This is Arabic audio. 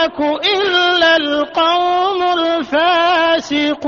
يهلك إلا القوم الفاسقون